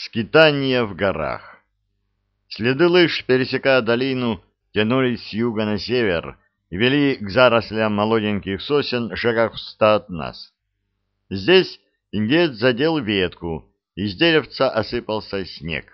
Скитание в горах. Следы лыж, пересекая долину, тянулись с юга на север и вели к зарослям молоденьких сосен шагах в ста от нас. Здесь индеец задел ветку, и с деревца осыпался снег.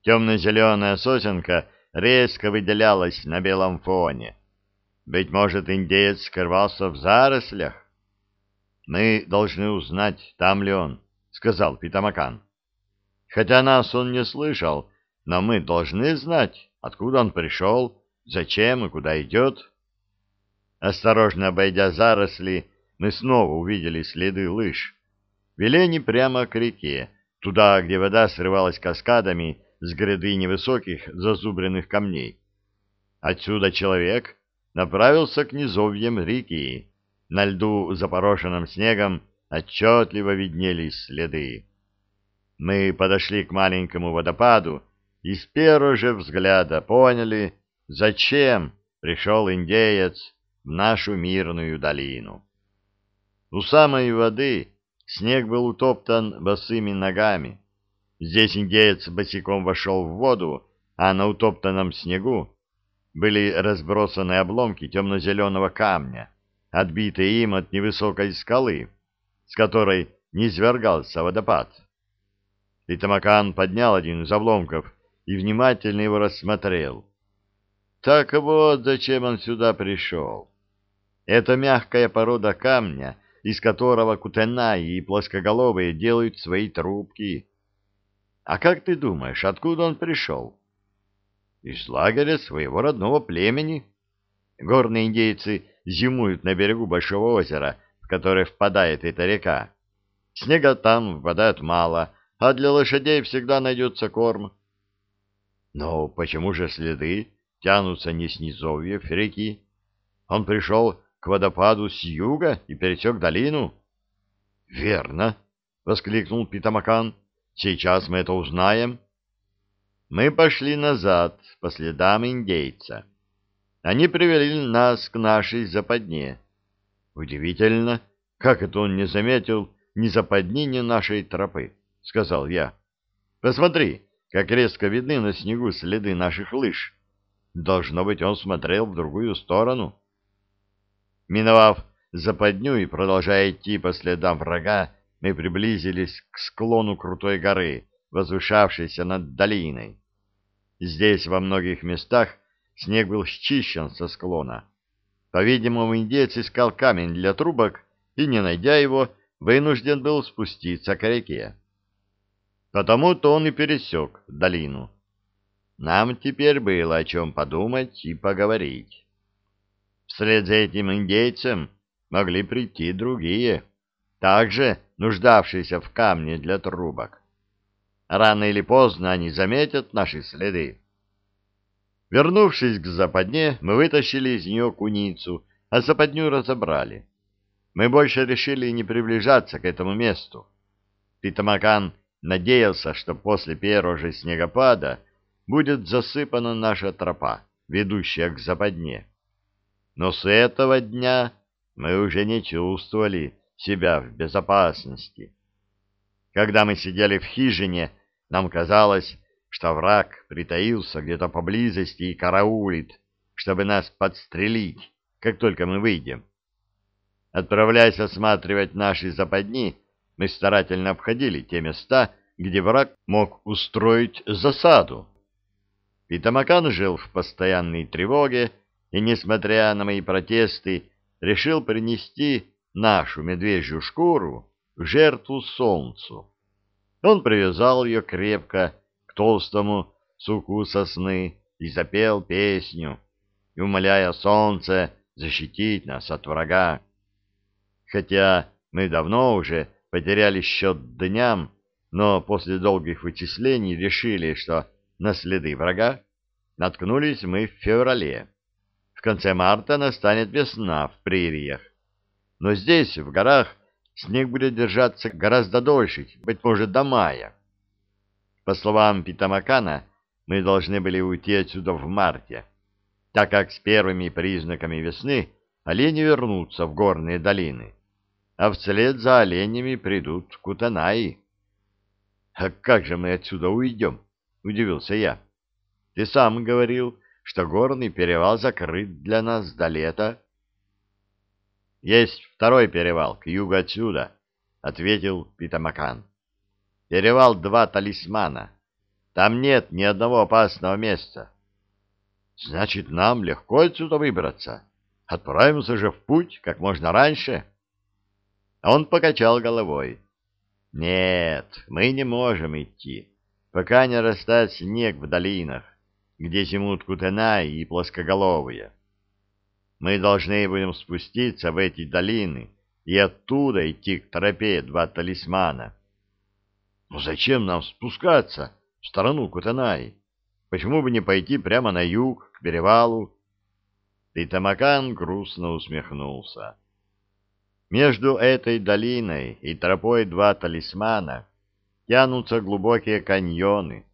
Темно-зеленая сосенка резко выделялась на белом фоне. Быть может, индеец скрывался в зарослях? — Мы должны узнать, там ли он, — сказал Питамакан. Хотя нас он не слышал, но мы должны знать, откуда он пришел, зачем и куда идет. Осторожно обойдя заросли, мы снова увидели следы лыж. Вели они прямо к реке, туда, где вода срывалась каскадами с гряды невысоких зазубренных камней. Отсюда человек направился к низовьям реки. На льду, запорошенном снегом, отчетливо виднелись следы. Мы подошли к маленькому водопаду и с первого же взгляда поняли, зачем пришел индеец в нашу мирную долину. У самой воды снег был утоптан босыми ногами. Здесь индеец босиком вошел в воду, а на утоптанном снегу были разбросаны обломки темно-зеленого камня, отбитые им от невысокой скалы, с которой низвергался водопад. И Тамакан поднял один из обломков и внимательно его рассмотрел. Так вот, зачем он сюда пришел. Это мягкая порода камня, из которого кутенаи и плоскоголовые делают свои трубки. А как ты думаешь, откуда он пришел? Из лагеря своего родного племени. Горные индейцы зимуют на берегу большого озера, в которое впадает эта река. Снега там впадает мало, а для лошадей всегда найдется корм. Но почему же следы тянутся не с низовьев реки? Он пришел к водопаду с юга и пересек долину? — Верно, — воскликнул Питамакан. — Сейчас мы это узнаем. Мы пошли назад по следам индейца. Они привели нас к нашей западне. Удивительно, как это он не заметил ни западни, ни нашей тропы. — сказал я. — Посмотри, как резко видны на снегу следы наших лыж. Должно быть, он смотрел в другую сторону. Миновав западню и продолжая идти по следам врага, мы приблизились к склону крутой горы, возвышавшейся над долиной. Здесь во многих местах снег был счищен со склона. По-видимому, индеец искал камень для трубок и, не найдя его, вынужден был спуститься к реке. Потому-то он и пересек долину. Нам теперь было о чем подумать и поговорить. Вслед за этим индейцем могли прийти другие, также нуждавшиеся в камне для трубок. Рано или поздно они заметят наши следы. Вернувшись к западне, мы вытащили из нее куницу, а западню разобрали. Мы больше решили не приближаться к этому месту. Питамакан надеялся, что после первого же снегопада будет засыпана наша тропа, ведущая к западне. Но с этого дня мы уже не чувствовали себя в безопасности. Когда мы сидели в хижине, нам казалось, что враг притаился где-то поблизости и караулит, чтобы нас подстрелить, как только мы выйдем. Отправляясь осматривать наши западни, мы старательно обходили те места, где враг мог устроить засаду. Питамакан жил в постоянной тревоге и, несмотря на мои протесты, решил принести нашу медвежью шкуру в жертву солнцу. Он привязал ее крепко к толстому суку сосны и запел песню, умоляя солнце защитить нас от врага. Хотя мы давно уже потеряли счет дням, но после долгих вычислений решили, что на следы врага наткнулись мы в феврале. В конце марта настанет весна в прериях. Но здесь, в горах, снег будет держаться гораздо дольше, быть может, до мая. По словам Питамакана, мы должны были уйти отсюда в марте, так как с первыми признаками весны олени вернутся в горные долины а вслед за оленями придут кутанаи. — А как же мы отсюда уйдем? — удивился я. — Ты сам говорил, что горный перевал закрыт для нас до лета. — Есть второй перевал к югу отсюда, — ответил Питамакан. — Перевал два талисмана. Там нет ни одного опасного места. — Значит, нам легко отсюда выбраться. Отправимся же в путь как можно раньше. Он покачал головой. — Нет, мы не можем идти, пока не растает снег в долинах где зимут кутенаи и плоскоголовые. Мы должны будем спуститься в эти долины и оттуда идти к тропе два талисмана. Но зачем нам спускаться в сторону Кутанаи? Почему бы не пойти прямо на юг, к перевалу? Питамакан грустно усмехнулся. Между этой долиной и тропой два талисмана тянутся глубокие каньоны,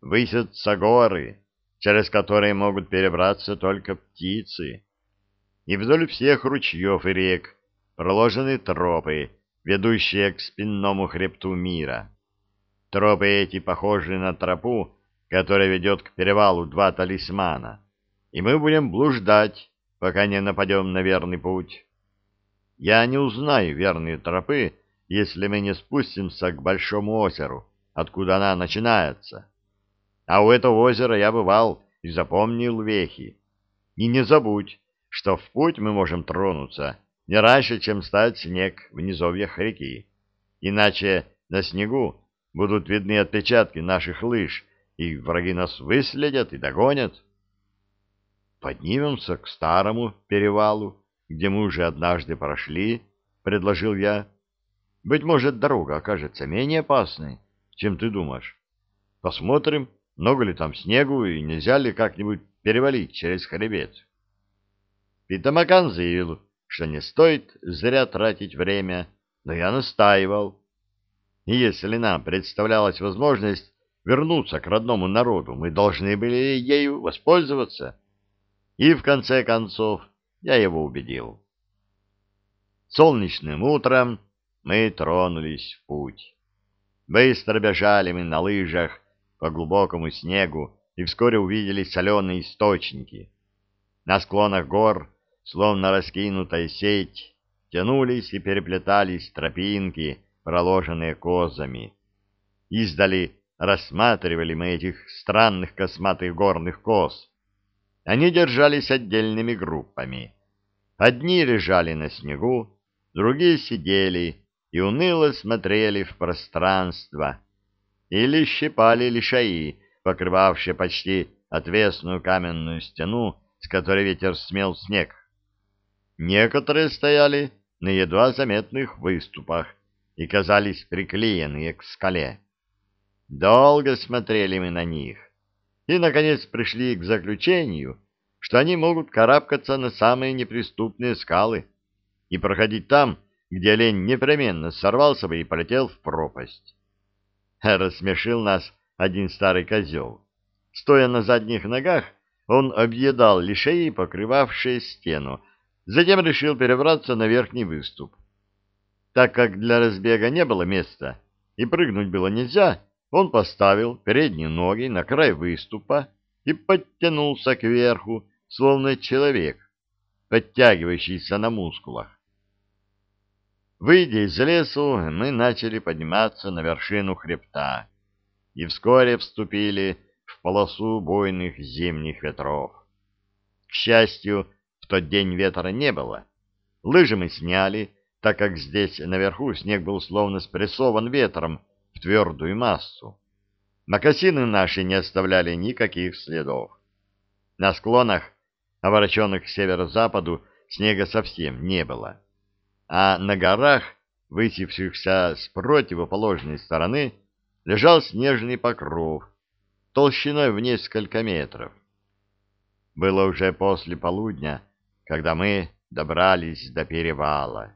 высятся горы, через которые могут перебраться только птицы. И вдоль всех ручьев и рек проложены тропы, ведущие к спинному хребту мира. Тропы эти похожи на тропу, которая ведет к перевалу два талисмана, и мы будем блуждать, пока не нападем на верный путь. Я не узнаю верные тропы, если мы не спустимся к большому озеру, откуда она начинается. А у этого озера я бывал и запомнил вехи. И не забудь, что в путь мы можем тронуться не раньше, чем стать снег в низовьях реки. Иначе на снегу будут видны отпечатки наших лыж, и враги нас выследят и догонят. Поднимемся к старому перевалу, где мы уже однажды прошли, — предложил я. Быть может, дорога окажется менее опасной, чем ты думаешь. Посмотрим, много ли там снегу и нельзя ли как-нибудь перевалить через хребет. Питамакан заявил, что не стоит зря тратить время, но я настаивал. И если нам представлялась возможность вернуться к родному народу, мы должны были ею воспользоваться. И в конце концов я его убедил. Солнечным утром мы тронулись в путь. Быстро бежали мы на лыжах, по глубокому снегу и вскоре увидели соленые источники. На склонах гор, словно раскинутая сеть, тянулись и переплетались тропинки, проложенные козами. Издали рассматривали мы этих странных косматых горных коз. Они держались отдельными группами. Одни лежали на снегу, другие сидели и уныло смотрели в пространство, или щипали лишаи, покрывавшие почти отвесную каменную стену, с которой ветер смел снег. Некоторые стояли на едва заметных выступах и казались приклеенные к скале. Долго смотрели мы на них и, наконец, пришли к заключению, что они могут карабкаться на самые неприступные скалы и проходить там, где олень непременно сорвался бы и полетел в пропасть. Рассмешил нас один старый козел. Стоя на задних ногах, он объедал лишеи, покрывавшие стену, затем решил перебраться на верхний выступ. Так как для разбега не было места и прыгнуть было нельзя, он поставил передние ноги на край выступа и подтянулся кверху, словно человек, подтягивающийся на мускулах. Выйдя из лесу, мы начали подниматься на вершину хребта и вскоре вступили в полосу буйных зимних ветров. К счастью, в тот день ветра не было. Лыжи мы сняли, так как здесь наверху снег был словно спрессован ветром твердую массу. Макосины наши не оставляли никаких следов. На склонах, обращенных к северо-западу, снега совсем не было а на горах, высевшихся с противоположной стороны, лежал снежный покров, толщиной в несколько метров. Было уже после полудня, когда мы добрались до перевала.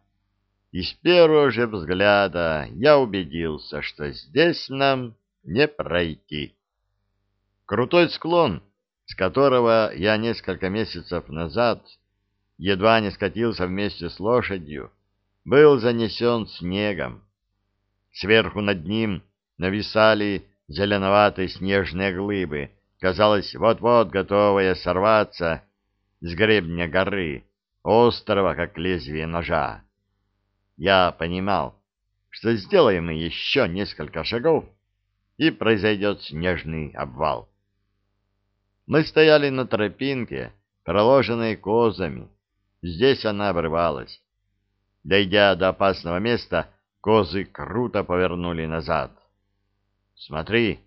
И с первого же взгляда я убедился, что здесь нам не пройти. Крутой склон, с которого я несколько месяцев назад едва не скатился вместе с лошадью, был занесен снегом. Сверху над ним нависали зеленоватые снежные глыбы, казалось, вот-вот готовые сорваться с гребня горы, острого, как лезвие ножа. Я понимал, что сделаем мы еще несколько шагов, и произойдет снежный обвал. Мы стояли на тропинке, проложенной козами. Здесь она обрывалась. Дойдя до опасного места, козы круто повернули назад. — Смотри,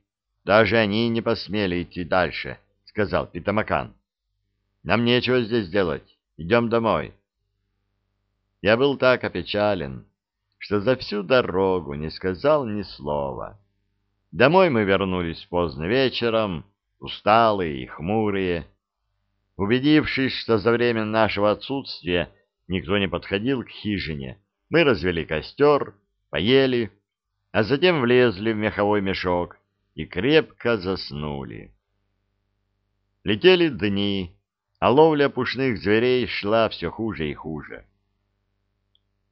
даже они не посмели идти дальше, — сказал Питамакан. — Нам нечего здесь делать. Идем домой. Я был так опечален, что за всю дорогу не сказал ни слова. Домой мы вернулись поздно вечером, усталые и хмурые. Убедившись, что за время нашего отсутствия никто не подходил к хижине, мы развели костер, поели, а затем влезли в меховой мешок и крепко заснули. Летели дни, а ловля пушных зверей шла все хуже и хуже.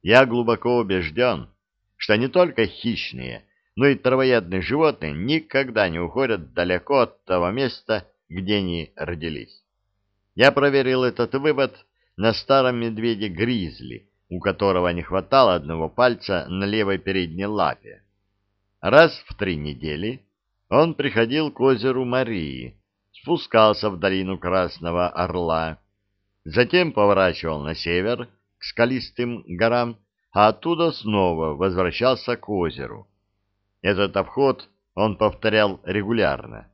Я глубоко убежден, что не только хищные, но и травоядные животные никогда не уходят далеко от того места, где они родились. Я проверил этот вывод на старом медведе-гризли, у которого не хватало одного пальца на левой передней лапе. Раз в три недели он приходил к озеру Марии, спускался в долину Красного Орла, затем поворачивал на север к скалистым горам, а оттуда снова возвращался к озеру. Этот обход он повторял регулярно.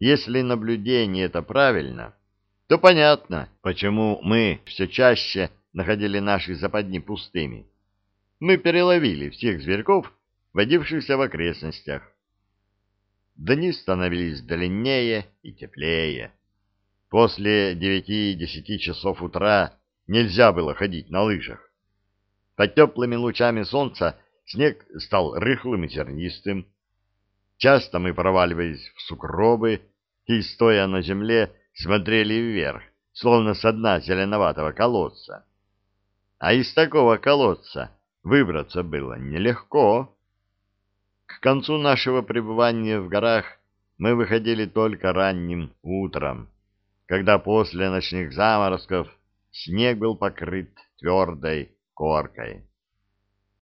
Если наблюдение это правильно, то понятно, почему мы все чаще находили наши западни пустыми. Мы переловили всех зверьков, водившихся в окрестностях. Дни становились длиннее и теплее. После девяти-десяти часов утра нельзя было ходить на лыжах. Под теплыми лучами солнца снег стал рыхлым и зернистым. Часто мы проваливались в сугробы и, стоя на земле, смотрели вверх, словно с дна зеленоватого колодца. А из такого колодца выбраться было нелегко. К концу нашего пребывания в горах мы выходили только ранним утром, когда после ночных заморозков снег был покрыт твердой коркой.